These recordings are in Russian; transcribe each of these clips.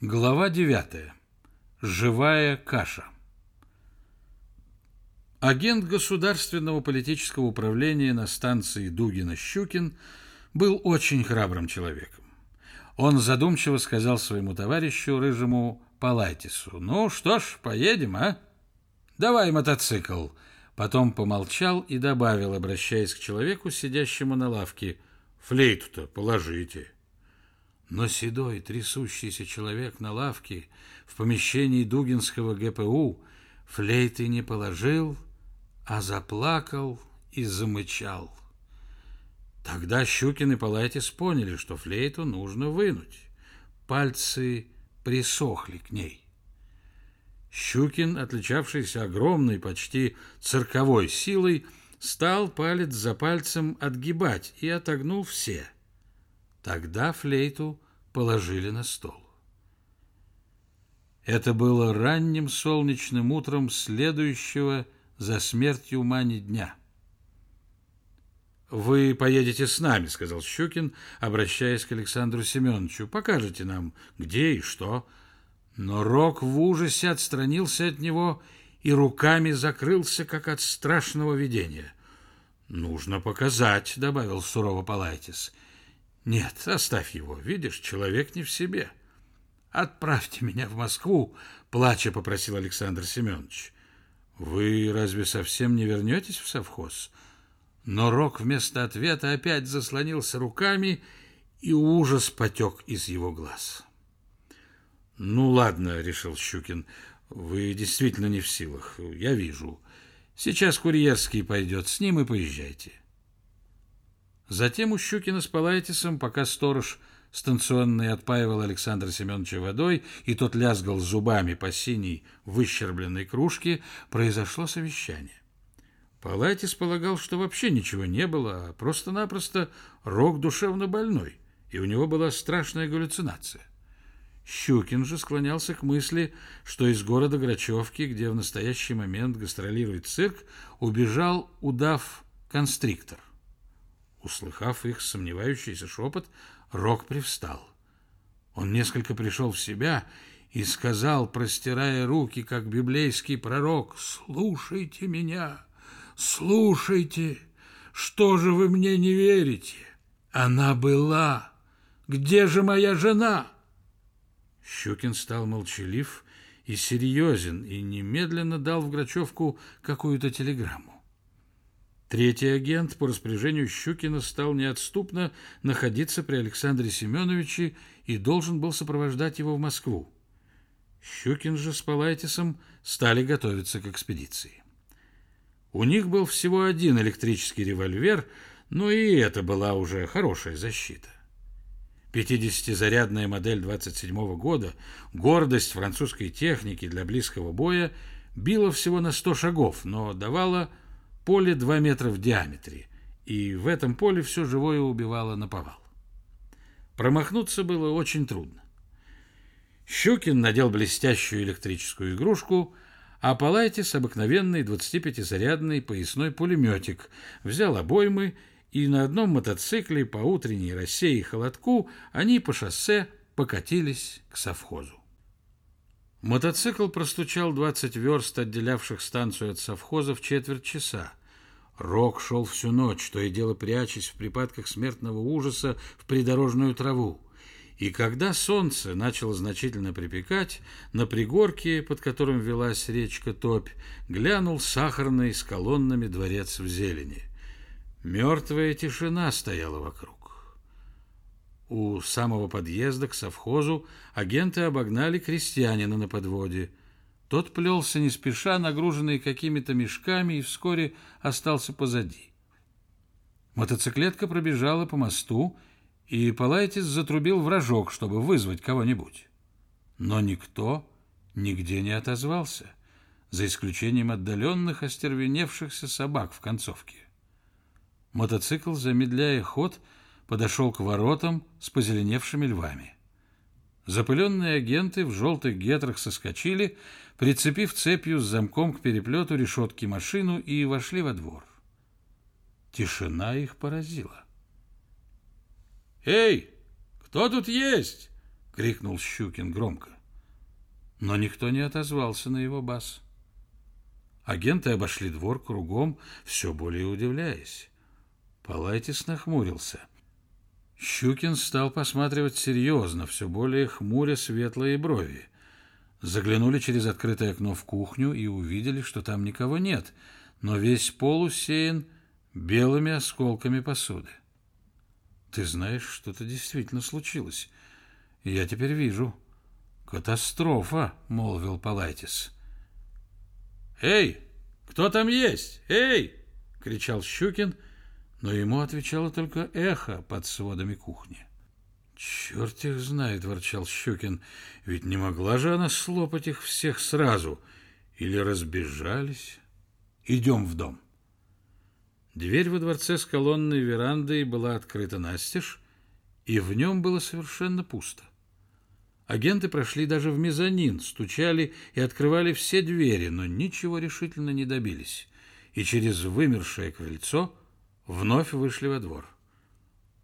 Глава 9. Живая каша. Агент государственного политического управления на станции Дугина-Щукин был очень храбрым человеком. Он задумчиво сказал своему товарищу, рыжему Палайтису, «Ну что ж, поедем, а? Давай мотоцикл». Потом помолчал и добавил, обращаясь к человеку, сидящему на лавке, «Флейту-то положите». Но седой, трясущийся человек на лавке в помещении Дугинского ГПУ флейты не положил, а заплакал и замычал. Тогда Щукин и Палайтис поняли, что флейту нужно вынуть. Пальцы присохли к ней. Щукин, отличавшийся огромной, почти цирковой силой, стал палец за пальцем отгибать и отогнул все – Тогда флейту положили на стол. Это было ранним солнечным утром следующего за смертью Мани дня. «Вы поедете с нами», — сказал Щукин, обращаясь к Александру Семеновичу. «Покажете нам, где и что». Но Рок в ужасе отстранился от него и руками закрылся, как от страшного видения. «Нужно показать», — добавил сурово Палайтис. Нет, оставь его. Видишь, человек не в себе. Отправьте меня в Москву, плача попросил Александр Семенович. Вы разве совсем не вернетесь в совхоз? Но Рок вместо ответа опять заслонился руками, и ужас потек из его глаз. «Ну ладно», — решил Щукин, — «вы действительно не в силах, я вижу. Сейчас курьерский пойдет с ним и поезжайте». Затем у Щукина с Палайтисом, пока сторож станционный отпаивал Александра Семеновича водой, и тот лязгал зубами по синей выщербленной кружке, произошло совещание. Палайтис полагал, что вообще ничего не было, а просто-напросто рог душевно больной, и у него была страшная галлюцинация. Щукин же склонялся к мысли, что из города Грачевки, где в настоящий момент гастролирует цирк, убежал удав-констриктор. Услыхав их сомневающийся шепот, Рок привстал. Он несколько пришел в себя и сказал, простирая руки, как библейский пророк, «Слушайте меня, слушайте, что же вы мне не верите? Она была. Где же моя жена?» Щукин стал молчалив и серьезен, и немедленно дал в Грачевку какую-то телеграмму. Третий агент по распоряжению Щукина стал неотступно находиться при Александре Семеновиче и должен был сопровождать его в Москву. Щукин же с Палайтисом стали готовиться к экспедиции. У них был всего один электрический револьвер, но и это была уже хорошая защита. 50-зарядная модель 27 -го года, гордость французской техники для близкого боя, била всего на 100 шагов, но давала Поле 2 метра в диаметре, и в этом поле все живое убивало на повал. Промахнуться было очень трудно. Щукин надел блестящую электрическую игрушку, а Палайтис обыкновенный 25-зарядный поясной пулеметик, взял обоймы, и на одном мотоцикле по утренней росе и холодку они по шоссе покатились к совхозу. Мотоцикл простучал 20 верст, отделявших станцию от совхоза, в четверть часа. Рок шел всю ночь, то и дело прячась в припадках смертного ужаса в придорожную траву. И когда солнце начало значительно припекать, на пригорке, под которым велась речка Топь, глянул сахарный с колоннами дворец в зелени. Мертвая тишина стояла вокруг. У самого подъезда к совхозу агенты обогнали крестьянина на подводе – тот плелся не спеша, нагруженный какими-то мешками, и вскоре остался позади. Мотоциклетка пробежала по мосту, и Палайтис затрубил вражок, чтобы вызвать кого-нибудь. Но никто нигде не отозвался, за исключением отдаленных остервеневшихся собак в концовке. Мотоцикл, замедляя ход, подошел к воротам с позеленевшими львами. Запыленные агенты в желтых гетрах соскочили, прицепив цепью с замком к переплету решетки машину и вошли во двор. Тишина их поразила. «Эй, кто тут есть?» — крикнул Щукин громко. Но никто не отозвался на его бас. Агенты обошли двор кругом, все более удивляясь. Палайтис нахмурился. Щукин стал посматривать серьезно, все более хмуря светлые брови. Заглянули через открытое окно в кухню и увидели, что там никого нет, но весь пол усеян белыми осколками посуды. Ты знаешь, что-то действительно случилось. Я теперь вижу. Катастрофа, молвил Палайтис. Эй, кто там есть? Эй! кричал Щукин, но ему отвечало только эхо под сводами кухни. «Черт их знает!» — ворчал Щукин. «Ведь не могла же она слопать их всех сразу. Или разбежались? Идем в дом». Дверь во дворце с колонной верандой была открыта настежь, и в нем было совершенно пусто. Агенты прошли даже в мезонин, стучали и открывали все двери, но ничего решительно не добились, и через вымершее крыльцо вновь вышли во двор.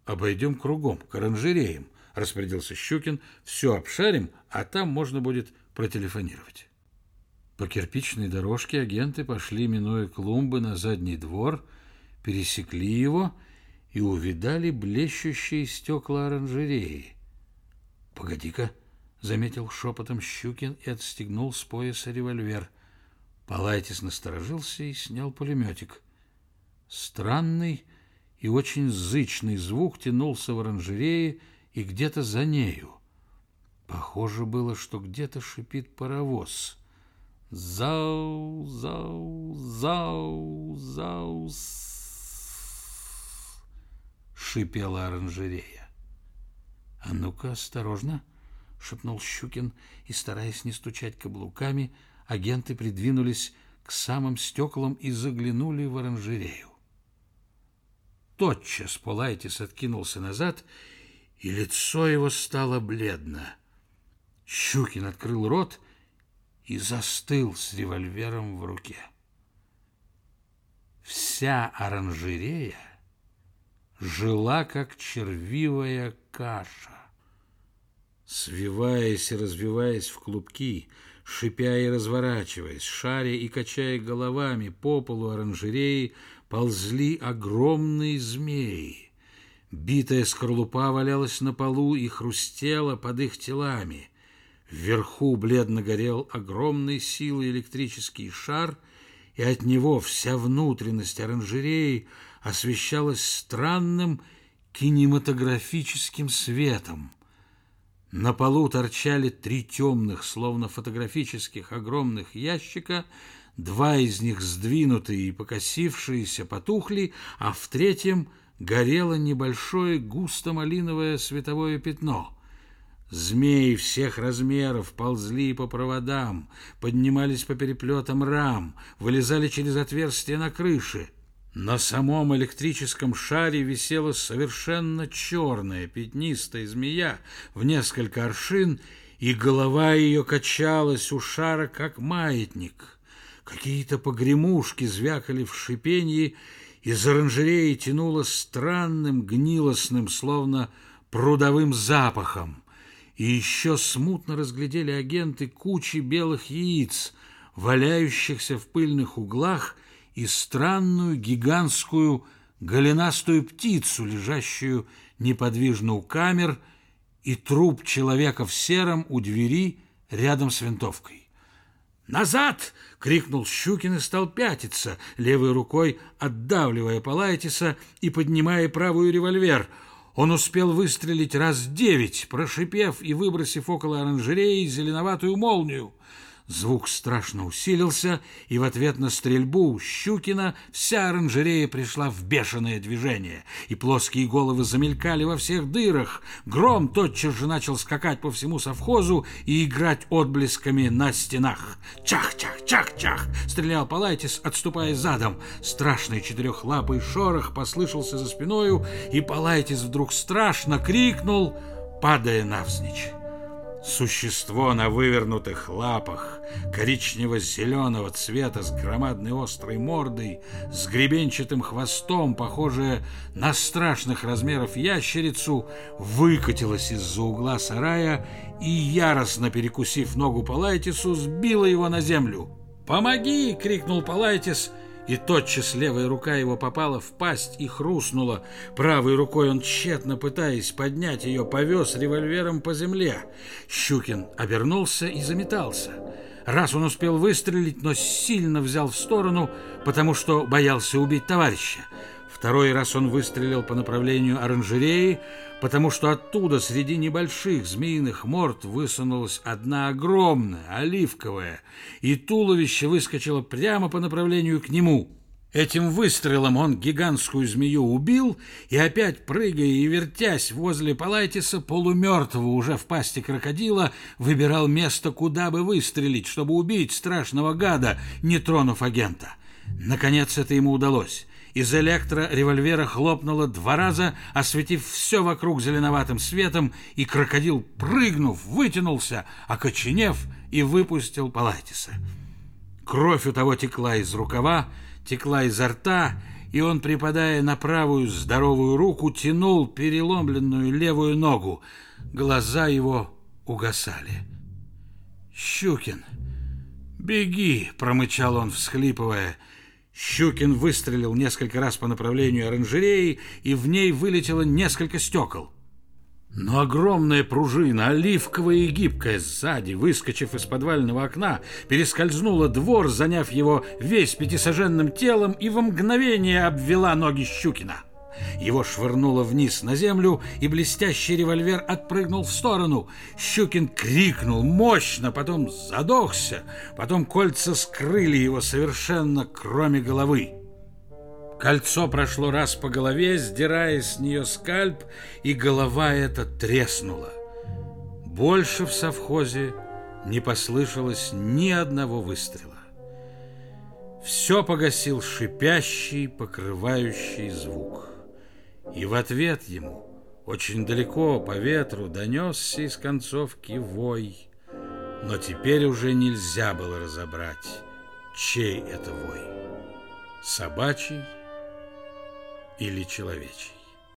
«Обойдем кругом, к оранжереям», — распорядился Щукин. «Все обшарим, а там можно будет протелефонировать». По кирпичной дорожке агенты пошли, минуя клумбы, на задний двор, пересекли его и увидали блещущие стекла оранжереи. «Погоди-ка», — заметил шепотом Щукин и отстегнул с пояса револьвер. Палайтис насторожился и снял пулеметик. Странный и очень зычный звук тянулся в оранжерее и где-то за нею. Похоже было, что где-то шипит паровоз. Зау, зау, зау, зау, шипела оранжерея. «А ну-ка, осторожно!» — шепнул Щукин, и, стараясь не стучать каблуками, агенты придвинулись к самым стеклам и заглянули в оранжерею. Тотчас Полайтис откинулся назад, и лицо его стало бледно. Щукин открыл рот и застыл с револьвером в руке. Вся оранжерея жила, как червивая каша. Свиваясь и развиваясь в клубки, шипя и разворачиваясь, шаря и качая головами по полу оранжереи, ползли огромные змеи. Битая скорлупа валялась на полу и хрустела под их телами. Вверху бледно горел огромной силой электрический шар, и от него вся внутренность оранжереи освещалась странным кинематографическим светом. На полу торчали три темных, словно фотографических огромных ящика Два из них сдвинутые и покосившиеся потухли, а в третьем горело небольшое густо-малиновое световое пятно. Змеи всех размеров ползли по проводам, поднимались по переплетам рам, вылезали через отверстия на крыше. На самом электрическом шаре висела совершенно черная пятнистая змея в несколько аршин, и голова ее качалась у шара, как маятник — Какие-то погремушки звякали в шипении, из оранжереи тянуло странным, гнилостным, словно прудовым запахом. И еще смутно разглядели агенты кучи белых яиц, валяющихся в пыльных углах, и странную гигантскую голенастую птицу, лежащую неподвижно у камер, и труп человека в сером у двери рядом с винтовкой. «Назад!» — крикнул Щукин и стал пятиться, левой рукой отдавливая Палайтиса и поднимая правую револьвер. Он успел выстрелить раз девять, прошипев и выбросив около оранжереи зеленоватую молнию — Звук страшно усилился, и в ответ на стрельбу Щукина вся оранжерея пришла в бешеное движение, и плоские головы замелькали во всех дырах. Гром тотчас же начал скакать по всему совхозу и играть отблесками на стенах. «Чах-чах-чах-чах!» — стрелял Палайтис, отступая задом. Страшный четырехлапый шорох послышался за спиною, и Палайтис вдруг страшно крикнул, падая навзничь. Существо на вывернутых лапах, коричнево-зеленого цвета, с громадной острой мордой, с гребенчатым хвостом, похожее на страшных размеров ящерицу, выкатилось из-за угла сарая и, яростно перекусив ногу Палайтису, сбило его на землю. «Помоги!» — крикнул Палайтис — и тотчас левая рука его попала в пасть и хрустнула. Правой рукой он, тщетно пытаясь поднять ее, повез револьвером по земле. Щукин обернулся и заметался. Раз он успел выстрелить, но сильно взял в сторону, потому что боялся убить товарища. Второй раз он выстрелил по направлению оранжереи, потому что оттуда среди небольших змеиных морд высунулась одна огромная, оливковая, и туловище выскочило прямо по направлению к нему. Этим выстрелом он гигантскую змею убил и опять, прыгая и вертясь возле Палайтиса, полумертвого уже в пасти крокодила, выбирал место, куда бы выстрелить, чтобы убить страшного гада, не тронув агента. Наконец это ему удалось. Из электроревольвера хлопнуло два раза, осветив все вокруг зеленоватым светом, и крокодил, прыгнув, вытянулся, окоченев и выпустил Палатиса. Кровь у того текла из рукава, текла изо рта, и он, припадая на правую здоровую руку, тянул переломленную левую ногу. Глаза его угасали. «Щукин, беги!» — промычал он, всхлипывая — Щукин выстрелил несколько раз по направлению оранжереи, и в ней вылетело несколько стекол. Но огромная пружина, оливковая и гибкая, сзади, выскочив из подвального окна, перескользнула двор, заняв его весь пятисоженным телом и во мгновение обвела ноги Щукина. Его швырнуло вниз на землю, и блестящий револьвер отпрыгнул в сторону. Щукин крикнул мощно, потом задохся, потом кольца скрыли его совершенно, кроме головы. Кольцо прошло раз по голове, сдирая с нее скальп, и голова эта треснула. Больше в совхозе не послышалось ни одного выстрела. Все погасил шипящий, покрывающий звук. И в ответ ему очень далеко по ветру донесся из концовки вой. Но теперь уже нельзя было разобрать, чей это вой. Собачий или человечий.